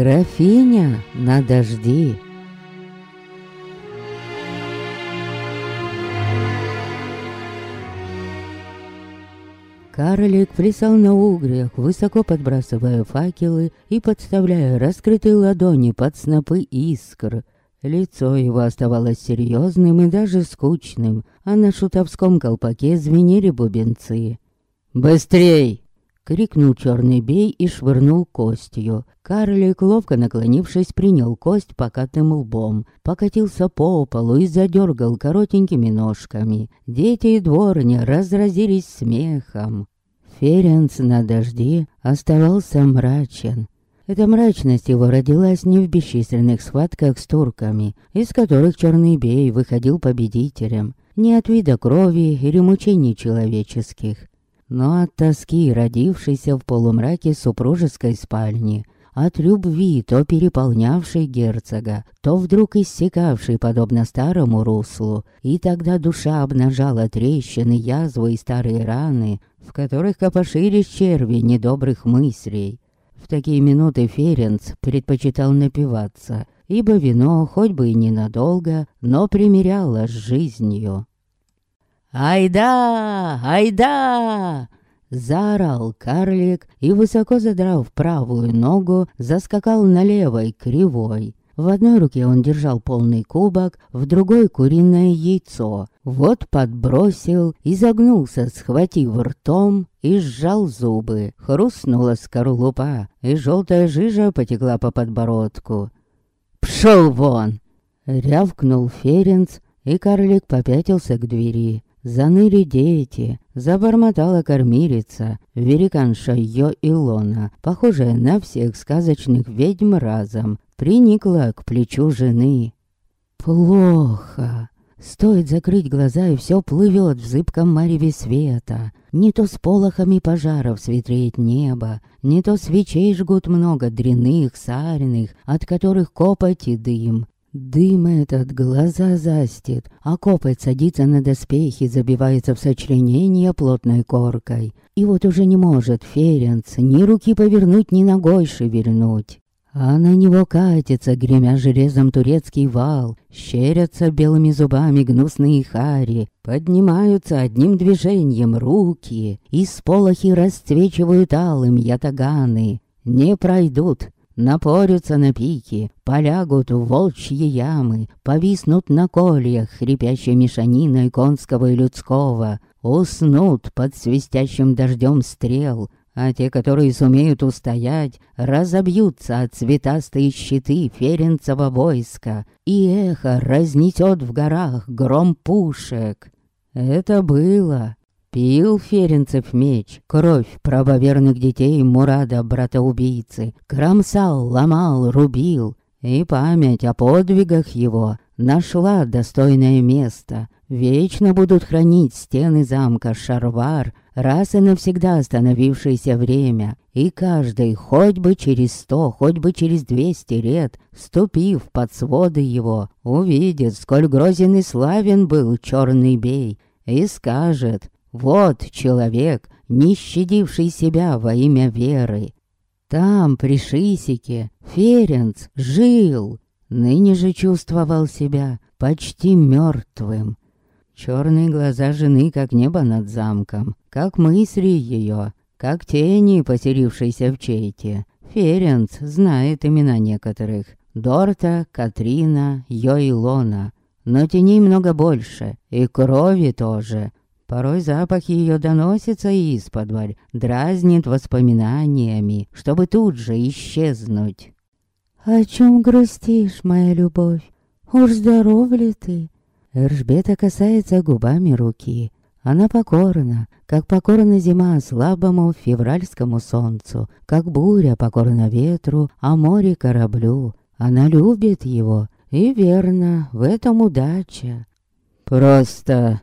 Графиня на дожди. Карлик плясал на угрях, высоко подбрасывая факелы и подставляя раскрытые ладони под снопы искр. Лицо его оставалось серьезным и даже скучным, а на шутовском колпаке звенели бубенцы. «Быстрей!» — крикнул черный бей и швырнул костью. Карлик, ловко наклонившись, принял кость покатым лбом, покатился по полу и задергал коротенькими ножками. Дети и дворня разразились смехом. Ференц на дожди оставался мрачен. Эта мрачность его родилась не в бесчисленных схватках с турками, из которых Черный Бей выходил победителем, не от вида крови или мучений человеческих, но от тоски, родившейся в полумраке супружеской спальни, от любви, то переполнявшей герцога, то вдруг иссякавшей подобно старому руслу, и тогда душа обнажала трещины, язвы и старые раны, в которых копошились черви недобрых мыслей. В такие минуты Ференц предпочитал напиваться, ибо вино, хоть бы и ненадолго, но примиряло с жизнью. «Айда! Айда!» Заорал карлик и, высоко задрав правую ногу, заскакал на левой кривой. В одной руке он держал полный кубок, в другой — куриное яйцо. Вот подбросил, изогнулся, схватив ртом и сжал зубы. Хрустнула скорлупа, и желтая жижа потекла по подбородку. «Пшел вон!» — рявкнул Ференц, и карлик попятился к двери. Заныли дети, забормотала кормилица, великанша Йо Илона, похожая на всех сказочных ведьм разом, приникла к плечу жены. Плохо. Стоит закрыть глаза, и все плывет в зыбком мареве света. Не то с полохами пожаров светлеет небо, не то свечей жгут много дряных, сарных, от которых копоть и дым. Дым этот глаза застит, а копоть садится на доспехи, забивается в сочленение плотной коркой. И вот уже не может Ференц ни руки повернуть, ни ногой шевельнуть. А на него катится, гремя железом турецкий вал, щерятся белыми зубами гнусные хари, поднимаются одним движением руки, и сполохи расцвечивают алым ятаганы. Не пройдут, Напорются на пики, полягут в волчьи ямы, Повиснут на кольях, хрипящей мешаниной конского и людского, Уснут под свистящим дождем стрел, а те, которые сумеют устоять, разобьются от цветастые щиты ференцева войска, и эхо разнесет в горах гром пушек. Это было, Пил Ференцев меч, кровь правоверных детей Мурада, брата-убийцы, кромсал, ломал, рубил, и память о подвигах его нашла достойное место. Вечно будут хранить стены замка Шарвар, раз и навсегда остановившееся время, и каждый, хоть бы через сто, хоть бы через двести лет, ступив под своды его, увидит, сколь грозен и славен был черный бей, и скажет, вот человек, не щадивший себя во имя веры. Там, при Шисике, Ференц жил, ныне же чувствовал себя почти мертвым. Черные глаза жены, как небо над замком, как мысли ее, как тени, поселившиеся в чейте. Ференц знает имена некоторых. Дорта, Катрина, Йоилона. Но теней много больше, и крови тоже. Порой запах ее доносится из-под дразнит воспоминаниями, чтобы тут же исчезнуть. «О чем грустишь, моя любовь? Уж здоров ли ты?» Эржбета касается губами руки. Она покорна, как покорна зима слабому февральскому солнцу, как буря покорна ветру, а море кораблю. Она любит его, и верно, в этом удача. «Просто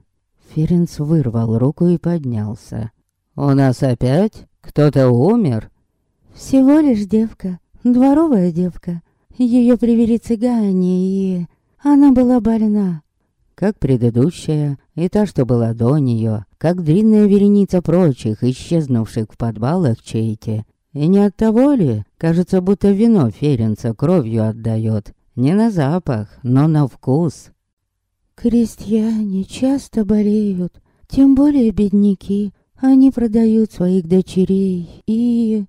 Ференц вырвал руку и поднялся. «У нас опять кто-то умер?» «Всего лишь девка, дворовая девка. Ее привели цыгане, и она была больна». Как предыдущая, и та, что была до нее, как длинная вереница прочих, исчезнувших в подвалах чейте, И не от того ли, кажется, будто вино Ференца кровью отдает. Не на запах, но на вкус. Крестьяне часто болеют, тем более бедняки. Они продают своих дочерей и...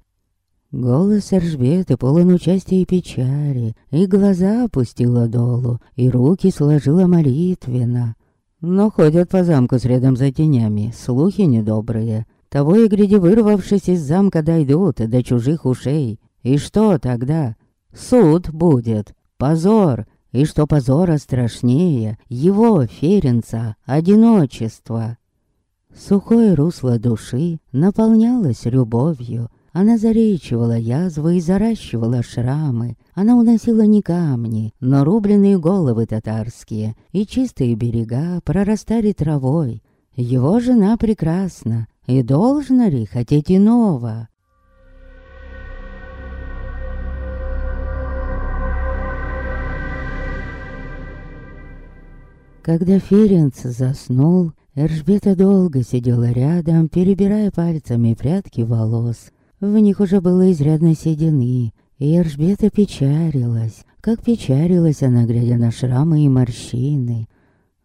Голос Эржбеты полон участия и печали, и глаза опустила долу, и руки сложила молитвенно. Но ходят по замку с рядом за тенями, слухи недобрые. Того и гряди вырвавшись из замка дойдут до чужих ушей. И что тогда? Суд будет, позор, и что позора страшнее, его, Ференца, одиночество. Сухое русло души наполнялось любовью, она заречивала язвы и заращивала шрамы. Она уносила не камни, но рубленые головы татарские, и чистые берега прорастали травой. Его жена прекрасна, и должна ли хотеть иного? Когда Ференц заснул, Эржбета долго сидела рядом, перебирая пальцами прядки волос. В них уже было изрядно седины, и Эржбета печалилась, как печалилась она, глядя на шрамы и морщины.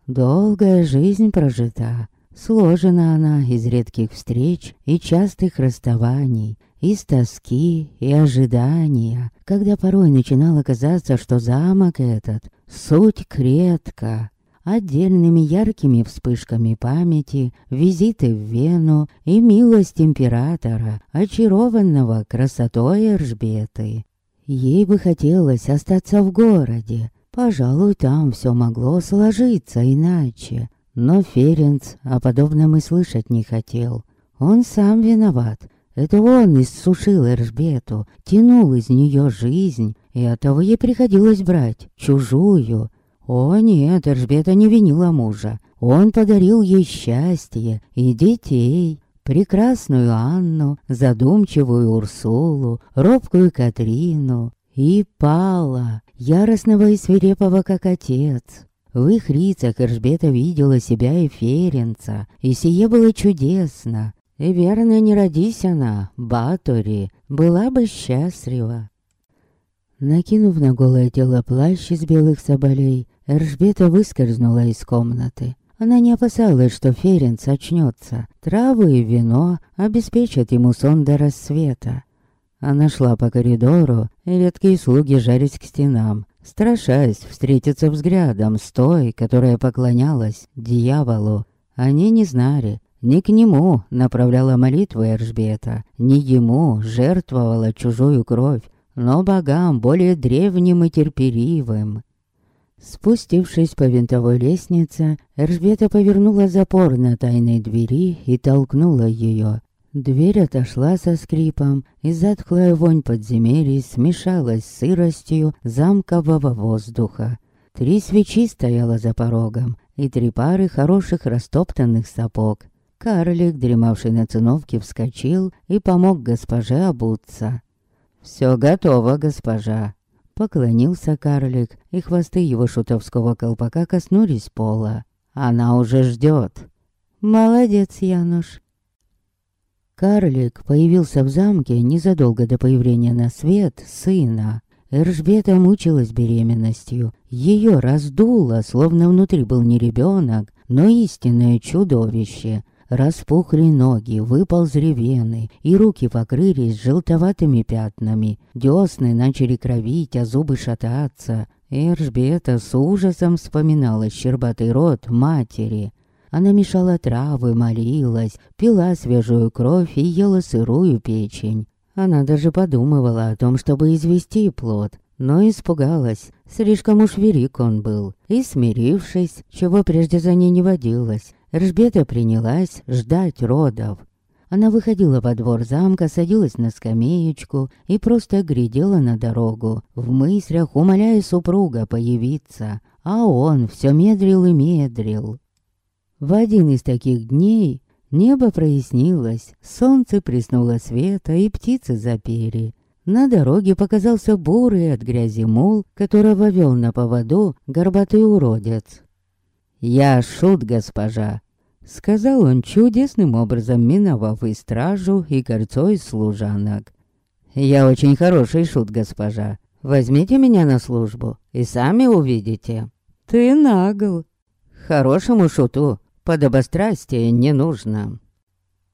Долгая жизнь прожита, сложена она из редких встреч и частых расставаний, из тоски и ожидания, когда порой начинало казаться, что замок этот — суть кретка, отдельными яркими вспышками памяти, визиты в Вену и милость императора, очарованного красотой Эржбеты. Ей бы хотелось остаться в городе. Пожалуй, там все могло сложиться иначе. Но Ференц о подобном и слышать не хотел. Он сам виноват. Это он иссушил Эржбету, тянул из нее жизнь, и оттого ей приходилось брать чужую, о нет, Эржбета не винила мужа. Он подарил ей счастье и детей. Прекрасную Анну, задумчивую Урсулу, робкую Катрину и Пала, яростного и свирепого, как отец. В их лицах Эржбета видела себя и Ференца, и сие было чудесно. И верно, не родись она, Батори, была бы счастлива. Накинув на голое тело плащ из белых соболей, Эржбета выскользнула из комнаты. Она не опасалась, что Ференц очнется. Травы и вино обеспечат ему сон до рассвета. Она шла по коридору, и редкие слуги жарились к стенам, страшась встретиться взглядом с той, которая поклонялась дьяволу. Они не знали, ни к нему направляла молитву Эржбета, ни ему жертвовала чужую кровь, но богам более древним и терпеливым. Спустившись по винтовой лестнице, Эржбета повернула запор на тайной двери и толкнула ее. Дверь отошла со скрипом, и затхлая вонь подземелий смешалась с сыростью замкового воздуха. Три свечи стояло за порогом, и три пары хороших растоптанных сапог. Карлик, дремавший на циновке, вскочил и помог госпоже обуться. «Все готово, госпожа», Поклонился карлик, и хвосты его шутовского колпака коснулись пола. Она уже ждет. Молодец, Януш. Карлик появился в замке незадолго до появления на свет сына. Эржбета мучилась беременностью. Ее раздуло, словно внутри был не ребенок, но истинное чудовище. Распухли ноги, выползли вены, и руки покрылись желтоватыми пятнами. Десны начали кровить, а зубы шататься. Эржбета с ужасом вспоминала щербатый рот матери. Она мешала травы, молилась, пила свежую кровь и ела сырую печень. Она даже подумывала о том, чтобы извести плод, но испугалась. Слишком уж велик он был. И, смирившись, чего прежде за ней не водилось, Ржбета принялась ждать родов. Она выходила во двор замка, садилась на скамеечку и просто глядела на дорогу, в мыслях умоляя супруга появиться, а он все медрил и медрил. В один из таких дней небо прояснилось, солнце приснуло света и птицы запели. На дороге показался бурый от грязи мул, которого вел на поводу горбатый уродец. «Я шут, госпожа», — сказал он чудесным образом, миновав и стражу, и из служанок. «Я очень хороший шут, госпожа. Возьмите меня на службу, и сами увидите». «Ты нагл». «Хорошему шуту подобострастие не нужно».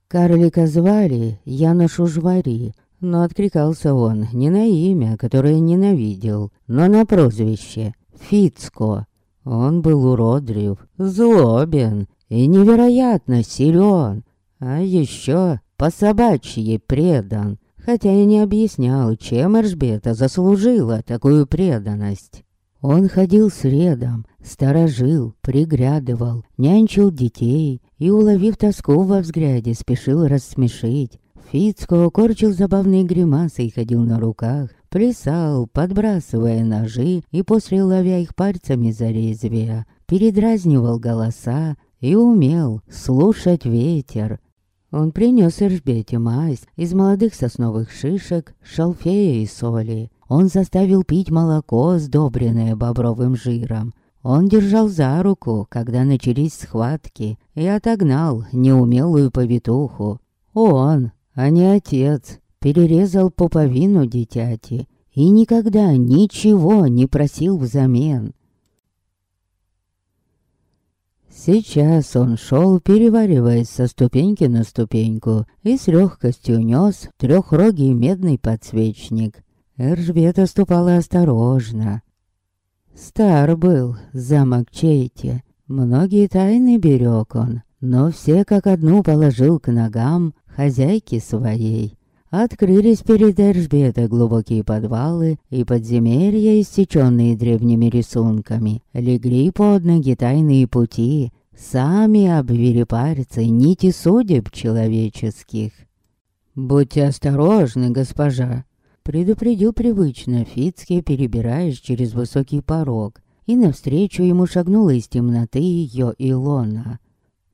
Карлика звали Яна Шужвари, но откликался он не на имя, которое ненавидел, но на прозвище Фицко. Он был уродлив, злобен и невероятно силен, а еще по-собачьи предан, хотя и не объяснял, чем Эржбета заслужила такую преданность. Он ходил следом, сторожил, приглядывал, нянчил детей и, уловив тоску во взгляде, спешил рассмешить. Фицко корчил забавные гримасы и ходил на руках, плясал, подбрасывая ножи и после ловя их пальцами за лезвия, передразнивал голоса и умел слушать ветер. Он принес Эржбете мазь из молодых сосновых шишек, шалфея и соли. Он заставил пить молоко, сдобренное бобровым жиром. Он держал за руку, когда начались схватки, и отогнал неумелую повитуху. Он, а не отец, перерезал пуповину дитяти и никогда ничего не просил взамен. Сейчас он шел, перевариваясь со ступеньки на ступеньку, и с легкостью нес трехрогий медный подсвечник. Эржбета ступала осторожно. Стар был замок Чейти, многие тайны берег он, но все как одну положил к ногам хозяйки своей. Открылись перед Эржбетой глубокие подвалы и подземелья, истеченные древними рисунками. Легли под ноги тайные пути, сами обвели пальцы нити судеб человеческих. «Будьте осторожны, госпожа», — предупредил привычно Фицкий, перебираясь через высокий порог, и навстречу ему шагнула из темноты ее Илона.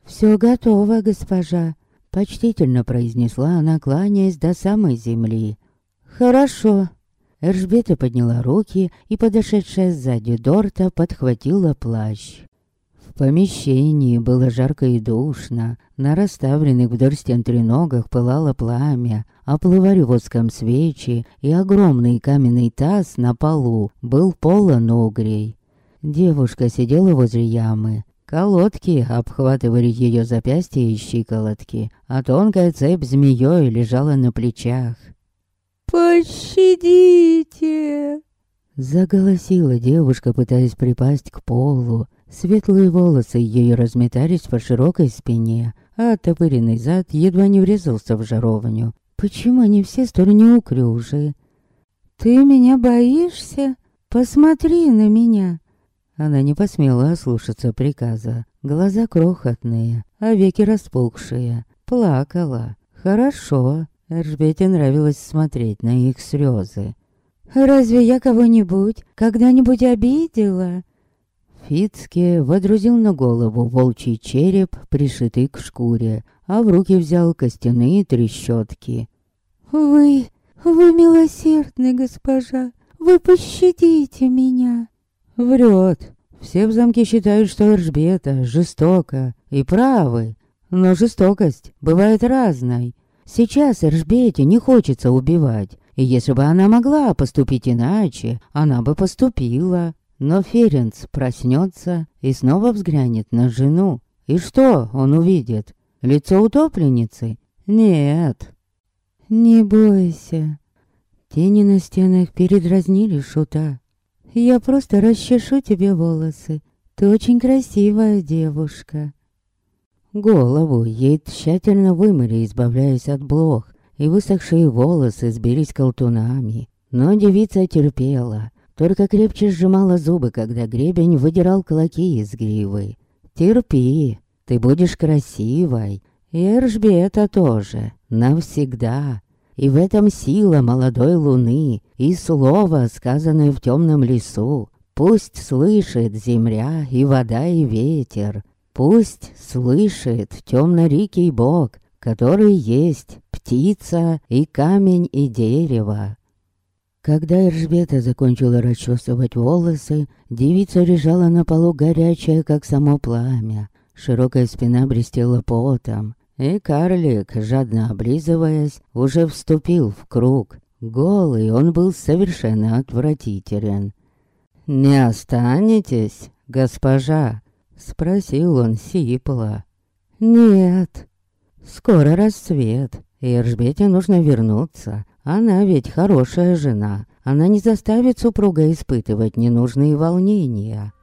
«Все готово, госпожа», Почтительно произнесла она, кланяясь до самой земли. «Хорошо». Эржбета подняла руки, и подошедшая сзади Дорта подхватила плащ. В помещении было жарко и душно. На расставленных вдоль стен треногах пылало пламя, а плывали воском свечи, и огромный каменный таз на полу был полон угрей. Девушка сидела возле ямы, Колодки обхватывали ее запястья и щиколотки, а тонкая цепь змеей лежала на плечах. «Пощадите!» Заголосила девушка, пытаясь припасть к полу. Светлые волосы ее разметались по широкой спине, а оттопыренный зад едва не врезался в жаровню. Почему они все столь неуклюжие? «Ты меня боишься? Посмотри на меня!» Она не посмела ослушаться приказа. Глаза крохотные, а веки распухшие. Плакала. Хорошо. Эржбете нравилось смотреть на их слезы. «Разве я кого-нибудь когда-нибудь обидела?» Фицке водрузил на голову волчий череп, пришитый к шкуре, а в руки взял костяные трещотки. «Вы, вы милосердны, госпожа, вы пощадите меня!» Врет. Все в замке считают, что Эржбета жестока и правы. Но жестокость бывает разной. Сейчас Эржбете не хочется убивать. И если бы она могла поступить иначе, она бы поступила. Но Ференц проснется и снова взглянет на жену. И что он увидит? Лицо утопленницы? Нет. Не бойся. Тени на стенах передразнили шута. Я просто расчешу тебе волосы. Ты очень красивая девушка. Голову ей тщательно вымыли, избавляясь от блох, и высохшие волосы сбились колтунами. Но девица терпела, только крепче сжимала зубы, когда гребень выдирал клоки из гривы. «Терпи, ты будешь красивой, и Эржбета тоже, навсегда». И в этом сила молодой луны и слово, сказанное в темном лесу. Пусть слышит земля и вода и ветер. Пусть слышит темно-рикий бог, который есть птица и камень и дерево. Когда Эржбета закончила расчесывать волосы, девица лежала на полу горячая, как само пламя. Широкая спина блестела потом. И карлик, жадно облизываясь, уже вступил в круг. Голый он был совершенно отвратителен. «Не останетесь, госпожа?» Спросил он сипло. «Нет, скоро рассвет, и нужно вернуться. Она ведь хорошая жена, она не заставит супруга испытывать ненужные волнения».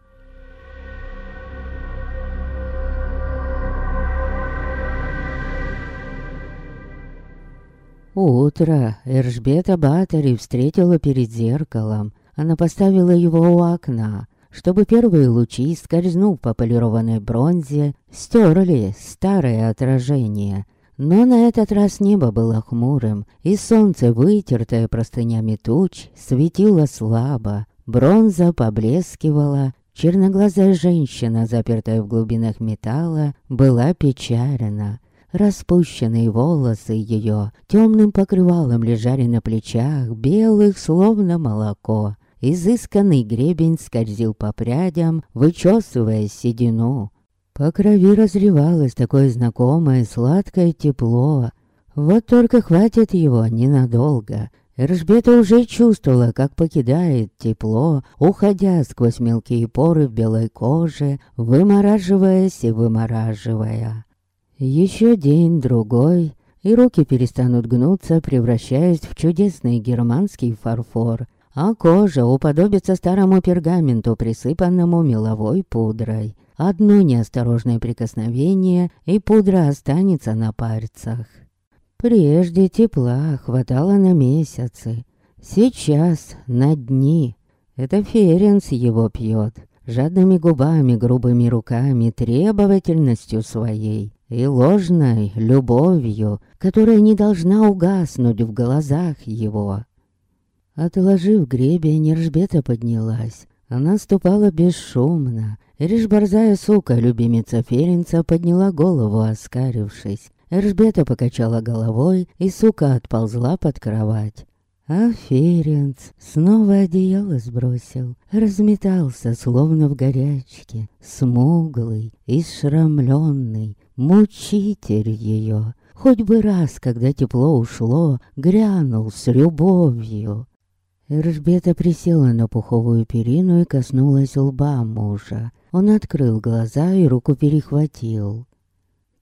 Утро Эржбета Батари встретила перед зеркалом. Она поставила его у окна, чтобы первые лучи, скользнув по полированной бронзе, стерли старое отражение. Но на этот раз небо было хмурым, и солнце, вытертое простынями туч, светило слабо. Бронза поблескивала, черноглазая женщина, запертая в глубинах металла, была печалена. Распущенные волосы ее темным покрывалом лежали на плечах, белых, словно молоко. Изысканный гребень скользил по прядям, вычесывая седину. По крови разливалось такое знакомое сладкое тепло. Вот только хватит его ненадолго. Эржбета уже чувствовала, как покидает тепло, уходя сквозь мелкие поры в белой коже, вымораживаясь и вымораживая. Еще день-другой, и руки перестанут гнуться, превращаясь в чудесный германский фарфор, а кожа уподобится старому пергаменту, присыпанному меловой пудрой. Одно неосторожное прикосновение, и пудра останется на пальцах. Прежде тепла хватало на месяцы, сейчас на дни. Это Ференс его пьет, жадными губами, грубыми руками, требовательностью своей и ложной любовью, которая не должна угаснуть в глазах его. Отложив гребень, Ржбета поднялась. Она ступала бесшумно. Лишь сука, любимица Ференца, подняла голову, оскарившись. Эржбета покачала головой, и сука отползла под кровать. А Ференц снова одеяло сбросил, разметался, словно в горячке, смуглый, исшрамленный, мучитель ее. Хоть бы раз, когда тепло ушло, грянул с любовью. Эржбета присела на пуховую перину и коснулась лба мужа. Он открыл глаза и руку перехватил.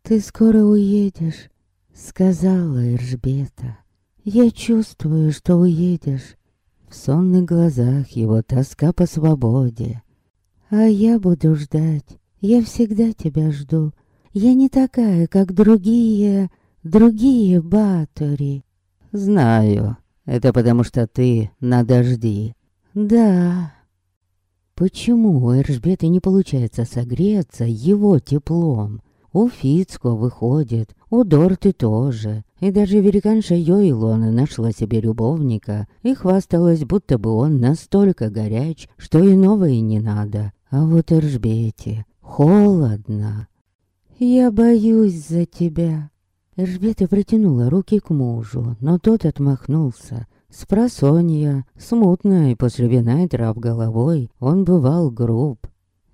«Ты скоро уедешь», — сказала Эржбета. «Я чувствую, что уедешь». В сонных глазах его тоска по свободе. «А я буду ждать. Я всегда тебя жду. Я не такая, как другие, другие Батори. Знаю, это потому что ты на дожди. Да. Почему у Эржбеты не получается согреться его теплом? У Фицко выходит, у Дорты тоже. И даже великанша Йоилона нашла себе любовника и хвасталась, будто бы он настолько горяч, что иного и не надо. А вот Эржбете холодно. «Я боюсь за тебя». Эльжбета протянула руки к мужу, но тот отмахнулся. Спросонья, смутно и после вина и трав головой, он бывал груб.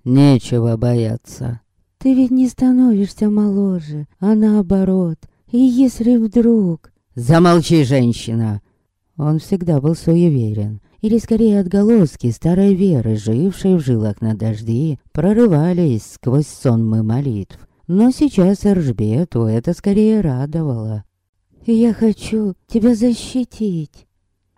«Нечего бояться». «Ты ведь не становишься моложе, а наоборот. И если вдруг...» «Замолчи, женщина!» Он всегда был суеверен, или скорее отголоски старой веры, жившей в жилах на дожди, прорывались сквозь сонмы молитв. Но сейчас Эржбету это скорее радовало. «Я хочу тебя защитить!»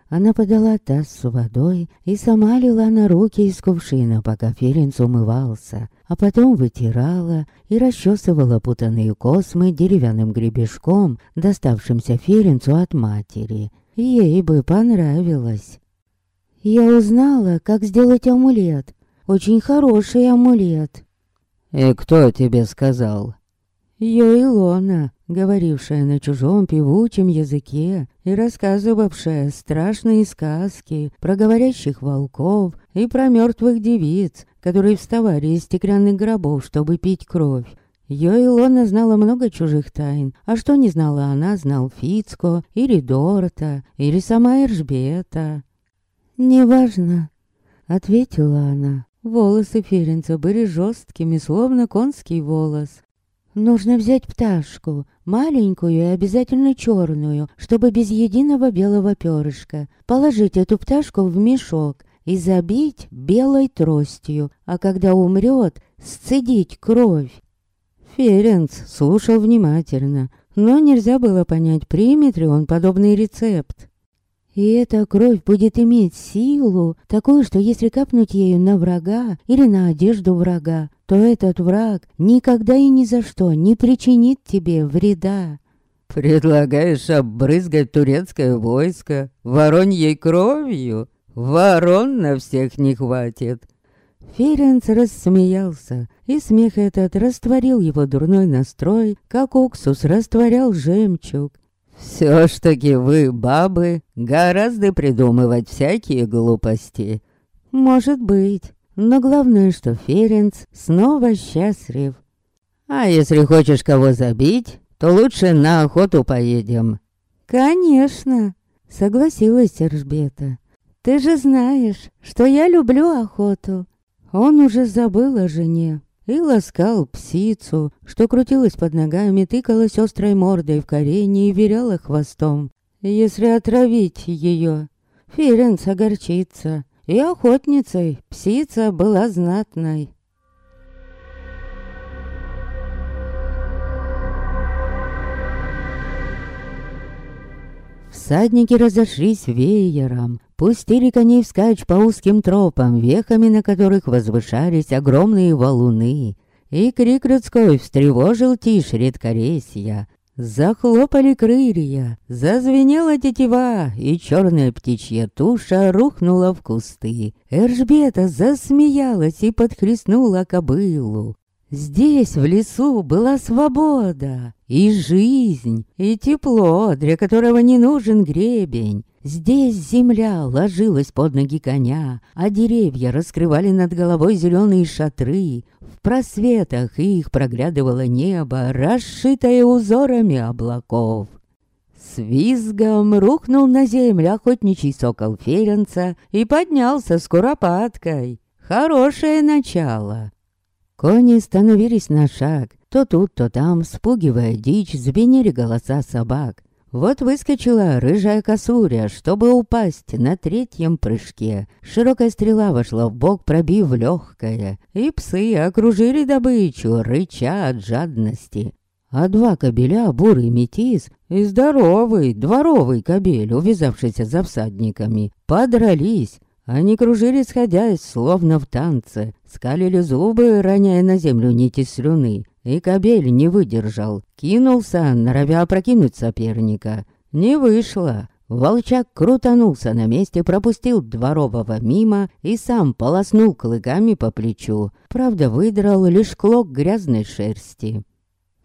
Она подала таз с водой и сама лила на руки из кувшина, пока Ференц умывался, а потом вытирала и расчесывала путанные космы деревянным гребешком, доставшимся Ференцу от матери. Ей бы понравилось. Я узнала, как сделать амулет. Очень хороший амулет. «И кто тебе сказал?» «Я Илона, говорившая на чужом певучем языке и рассказывавшая страшные сказки про говорящих волков и про мертвых девиц, которые вставали из стеклянных гробов, чтобы пить кровь. Ее Илона знала много чужих тайн, а что не знала она, знал Фицко, или Дорта, или сама Эржбета. «Неважно», — ответила она. Волосы Ференца были жесткими, словно конский волос. Нужно взять пташку, маленькую и обязательно черную, чтобы без единого белого перышка. Положить эту пташку в мешок и забить белой тростью, а когда умрет, сцедить кровь. Ференц слушал внимательно, но нельзя было понять, примет ли он подобный рецепт. И эта кровь будет иметь силу, такую, что если капнуть ею на врага или на одежду врага, то этот враг никогда и ни за что не причинит тебе вреда. «Предлагаешь обрызгать турецкое войско вороньей кровью? Ворон на всех не хватит!» Ференц рассмеялся, и смех этот растворил его дурной настрой, как уксус растворял жемчуг. Все ж таки вы, бабы, гораздо придумывать всякие глупости. Может быть, но главное, что Ференц снова счастлив. А если хочешь кого забить, то лучше на охоту поедем. Конечно, согласилась Сержбета. Ты же знаешь, что я люблю охоту. Он уже забыл о жене и ласкал псицу, что крутилась под ногами, тыкалась острой мордой в корень и виляла хвостом. Если отравить ее, Ференц огорчится. И охотницей псица была знатной. Всадники разошлись веером, Пустили коней вскачь по узким тропам, вехами на которых возвышались огромные валуны. И крик людской встревожил тишь редкоресья. Захлопали крылья, зазвенела тетива, и черная птичья туша рухнула в кусты. Эржбета засмеялась и подхлестнула кобылу. Здесь, в лесу, была свобода, и жизнь, и тепло, для которого не нужен гребень. Здесь земля ложилась под ноги коня, а деревья раскрывали над головой зеленые шатры. В просветах их проглядывало небо, расшитое узорами облаков. С визгом рухнул на землю охотничий сокол Ференца и поднялся с куропаткой. Хорошее начало. Кони становились на шаг, то тут, то там, спугивая дичь, звенели голоса собак. Вот выскочила рыжая косуря, чтобы упасть на третьем прыжке. Широкая стрела вошла в бок, пробив легкое, и псы окружили добычу, рыча от жадности. А два кобеля, бурый метис и здоровый дворовый кобель, увязавшийся за всадниками, подрались. Они кружили, сходясь, словно в танце, скалили зубы, роняя на землю нити слюны, и кобель не выдержал, кинулся, норовя опрокинуть соперника. Не вышло. Волчак крутанулся на месте, пропустил дворового мимо и сам полоснул клыками по плечу. Правда, выдрал лишь клок грязной шерсти.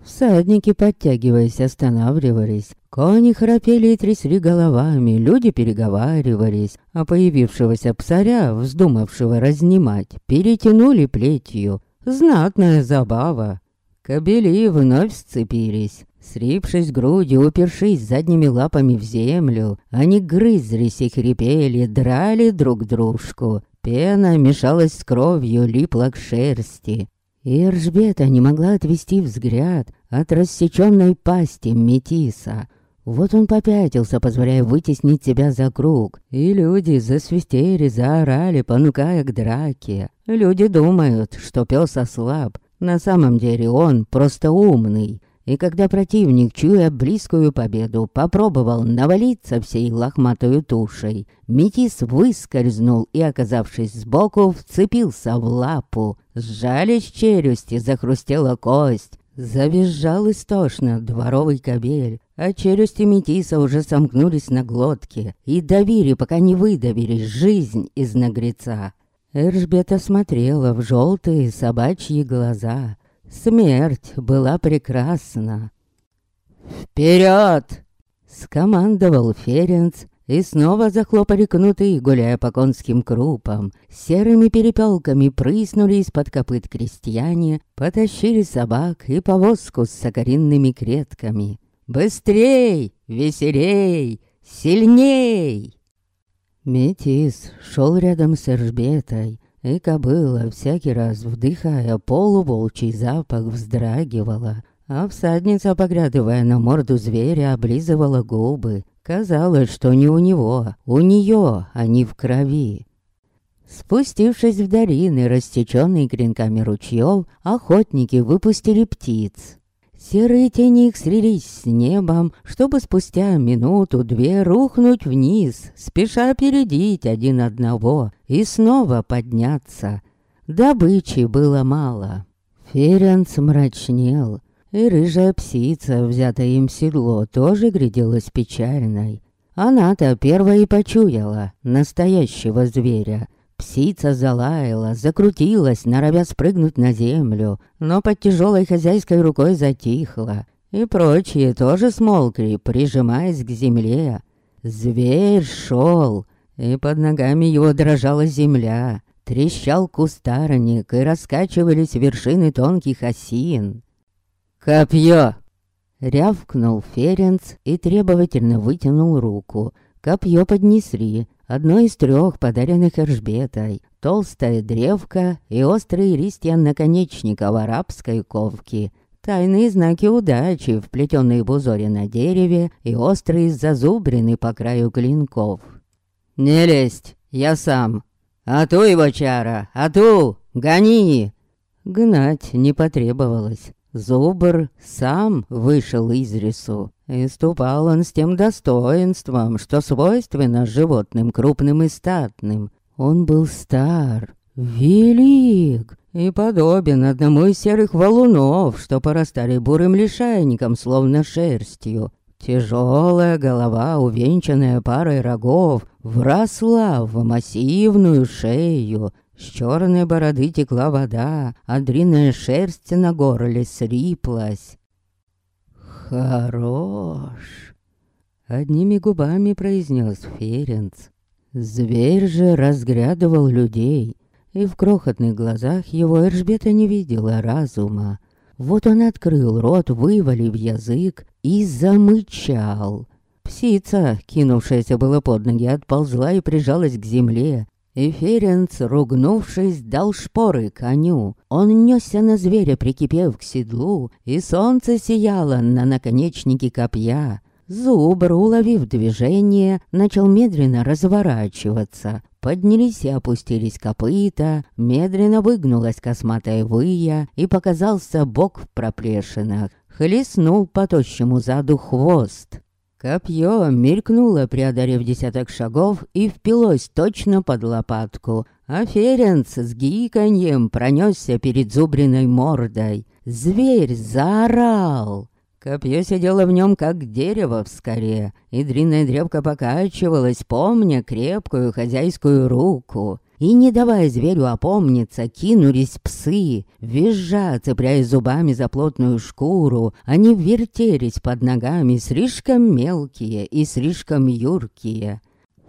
Всадники, подтягиваясь, останавливались. Кони храпели и трясли головами, люди переговаривались, а появившегося псаря, вздумавшего разнимать, перетянули плетью. Знатная забава. Кобели вновь сцепились. Срипшись грудью, упершись задними лапами в землю, они грызлись и хрипели, драли друг дружку. Пена мешалась с кровью, липла к шерсти. И Эржбета не могла отвести взгляд от рассеченной пасти Метиса. Вот он попятился, позволяя вытеснить себя за круг. И люди засвистели, заорали, понукая к драке. Люди думают, что пес ослаб, на самом деле он просто умный. И когда противник, чуя близкую победу, попробовал навалиться всей лохматою тушей, Метис выскользнул и, оказавшись сбоку, вцепился в лапу. Сжались челюсти, захрустела кость. Завизжал истошно дворовый кобель, а челюсти Метиса уже сомкнулись на глотке и давили, пока не выдавили жизнь из нагреца. Эржбета смотрела в желтые собачьи глаза. Смерть была прекрасна. «Вперед!» — скомандовал Ференц, и снова захлопали кнуты, гуляя по конским крупам. Серыми перепелками прыснули из-под копыт крестьяне, потащили собак и повозку с сокоринными кретками. «Быстрей! Веселей! Сильней!» Метис шел рядом с Эржбетой, и кобыла, всякий раз вдыхая полуволчий запах, вздрагивала. А всадница, поглядывая на морду зверя, облизывала губы. Казалось, что не у него, у нее, а не в крови. Спустившись в долины, растеченные клинками ручьев, охотники выпустили птиц. Серые тени их слились с небом, чтобы спустя минуту-две рухнуть вниз, спеша опередить один одного и снова подняться. Добычи было мало. Ференц мрачнел, и рыжая псица, взятая им седло, тоже гляделась печальной. Она-то первая и почуяла настоящего зверя, Псица залаяла, закрутилась, норовя спрыгнуть на землю, но под тяжелой хозяйской рукой затихла. И прочие тоже смолкли, прижимаясь к земле. Зверь шел, и под ногами его дрожала земля. Трещал кустарник, и раскачивались вершины тонких осин. «Копье!» Рявкнул Ференц и требовательно вытянул руку. Копье поднесли, одно из трех подаренных Эржбетой, толстая древка и острые листья наконечников арабской ковки, тайные знаки удачи, вплетенные в узоре на дереве и острые зазубрины по краю клинков. «Не лезть, я сам. А ту его чара, а ту, гони!» Гнать не потребовалось. Зубр сам вышел из лесу. И ступал он с тем достоинством, что свойственно животным крупным и статным. Он был стар, велик и подобен одному из серых валунов, что порастали бурым лишайником, словно шерстью. Тяжелая голова, увенчанная парой рогов, вросла в массивную шею. С черной бороды текла вода, а длинная шерсть на горле сриплась. «Хорош!» Одними губами произнес Ференц. Зверь же разглядывал людей, и в крохотных глазах его Эржбета не видела разума. Вот он открыл рот, вывалив язык, и замычал. Псица, кинувшаяся было под ноги, отползла и прижалась к земле, и ругнувшись, дал шпоры коню. Он несся на зверя, прикипев к седлу, и солнце сияло на наконечнике копья. Зубр, уловив движение, начал медленно разворачиваться. Поднялись и опустились копыта, медленно выгнулась косматая выя, и показался бок в проплешинах. Хлестнул по тощему заду хвост. Копье мелькнуло, преодолев десяток шагов, и впилось точно под лопатку. А Ференц с гиканьем пронесся перед зубриной мордой. Зверь заорал. Копье сидело в нем, как дерево в скоре, и длинная древка покачивалась, помня крепкую хозяйскую руку и, не давая зверю опомниться, кинулись псы. Визжа, цепляясь зубами за плотную шкуру, они вертелись под ногами, слишком мелкие и слишком юркие.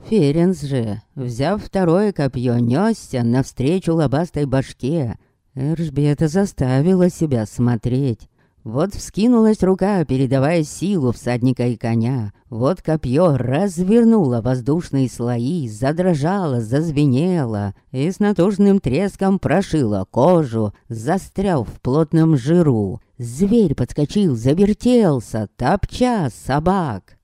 Ференс же, взяв второе копье, несся навстречу лобастой башке. Эржбета заставила себя смотреть. Вот вскинулась рука, передавая силу всадника и коня. Вот копье развернуло воздушные слои, задрожало, зазвенело и с натужным треском прошило кожу, застряв в плотном жиру. Зверь подскочил, завертелся, топча собак.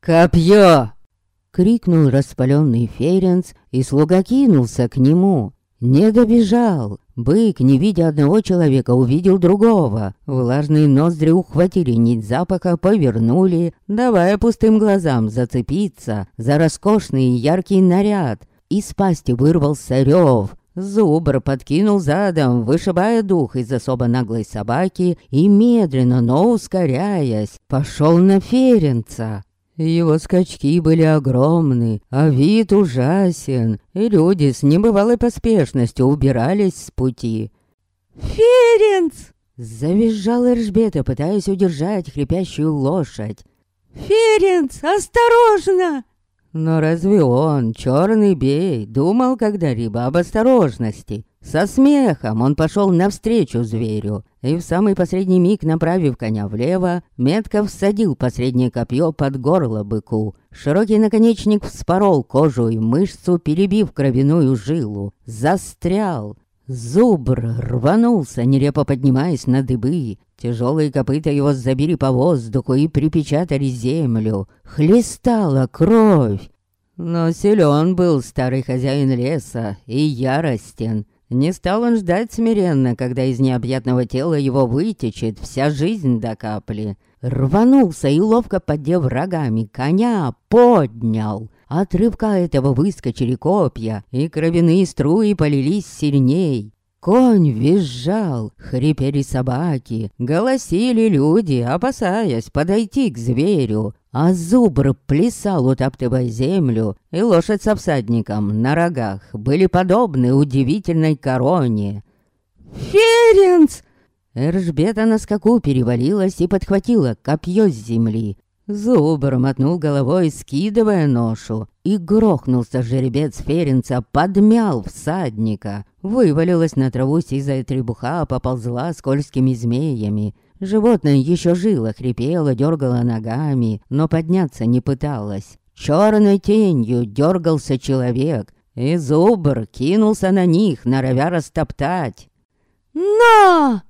«Копье!» — крикнул распаленный Ференц, и слуга кинулся к нему. Не добежал. Бык, не видя одного человека, увидел другого. Влажные ноздри ухватили нить запаха, повернули, давая пустым глазам зацепиться за роскошный яркий наряд. Из пасти вырвался рев. Зубр подкинул задом, вышибая дух из особо наглой собаки и медленно, но ускоряясь, пошел на Ференца. Его скачки были огромны, а вид ужасен, и люди с небывалой поспешностью убирались с пути. «Ференц!» — завизжал Эржбета, пытаясь удержать хрипящую лошадь. «Ференц, осторожно!» Но разве он, черный бей, думал когда-либо об осторожности? Со смехом он пошел навстречу зверю и в самый последний миг, направив коня влево, метко всадил последнее копье под горло быку. Широкий наконечник вспорол кожу и мышцу, перебив кровяную жилу. Застрял. Зубр рванулся, нелепо поднимаясь на дыбы. Тяжелые копыта его забили по воздуху и припечатали землю. Хлестала кровь. Но силен был старый хозяин леса и яростен. Не стал он ждать смиренно, когда из необъятного тела его вытечет вся жизнь до капли. Рванулся и, ловко поддев рогами, коня поднял. От рывка этого выскочили копья, и кровяные струи полились сильней. Конь визжал, хрипели собаки, голосили люди, опасаясь подойти к зверю. А зубр плясал, утаптывая землю, и лошадь со всадником на рогах были подобны удивительной короне. «Ференц!» Эржбета на скаку перевалилась и подхватила копье с земли. Зубр мотнул головой, скидывая ношу, и грохнулся жеребец Ференца, подмял всадника. Вывалилась на траву сизая требуха, поползла скользкими змеями. Животное еще жило, хрипело, дергало ногами, но подняться не пыталось. Черной тенью дергался человек, и зубр кинулся на них, норовя растоптать. «На!»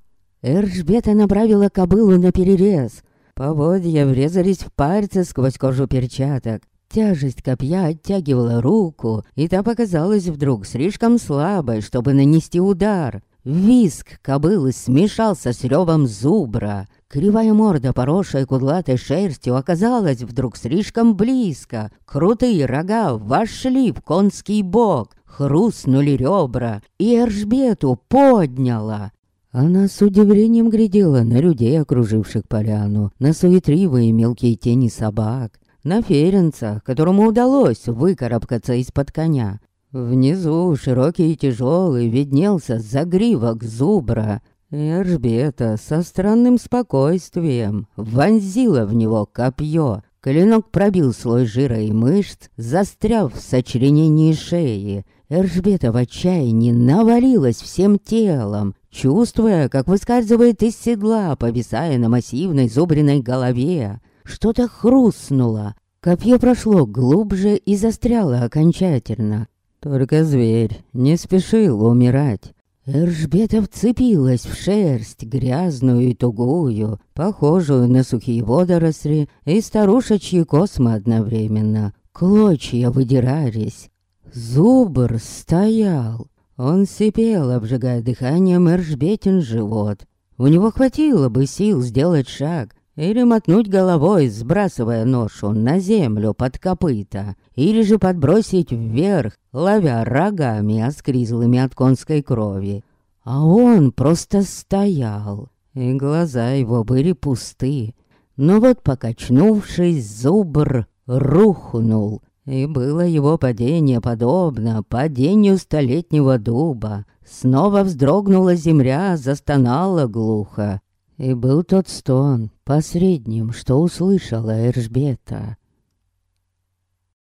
Эржбета направила кобылу на перерез. Поводья врезались в пальцы сквозь кожу перчаток. Тяжесть копья оттягивала руку, и та показалась вдруг слишком слабой, чтобы нанести удар. Виск кобылы смешался с ревом зубра. Кривая морда, поросшая кудлатой шерстью, оказалась вдруг слишком близко. Крутые рога вошли в конский бок, хрустнули ребра, и Эржбету подняла. Она с удивлением глядела на людей, окруживших поляну, на суетливые мелкие тени собак, на Ференца, которому удалось выкарабкаться из-под коня. Внизу, широкий и тяжелый, виднелся загривок зубра. Эржбета со странным спокойствием вонзила в него копье. Клинок пробил слой жира и мышц, застряв в сочленении шеи. Эржбета в отчаянии навалилась всем телом, чувствуя, как выскальзывает из седла, повисая на массивной зубриной голове. Что-то хрустнуло. Копье прошло глубже и застряло окончательно. Только зверь не спешил умирать. Эржбета вцепилась в шерсть, грязную и тугую, похожую на сухие водоросли и старушечьи космы одновременно. Клочья выдирались. Зубр стоял, он сипел, обжигая дыханием Эржбетин живот. У него хватило бы сил сделать шаг или мотнуть головой, сбрасывая ношу на землю под копыта, или же подбросить вверх, ловя рогами оскризлыми от конской крови. А он просто стоял, и глаза его были пусты. Но вот, покачнувшись, зубр рухнул, и было его падение подобно падению столетнего дуба. Снова вздрогнула земля, застонала глухо. И был тот стон, посредним, что услышала Эржбета.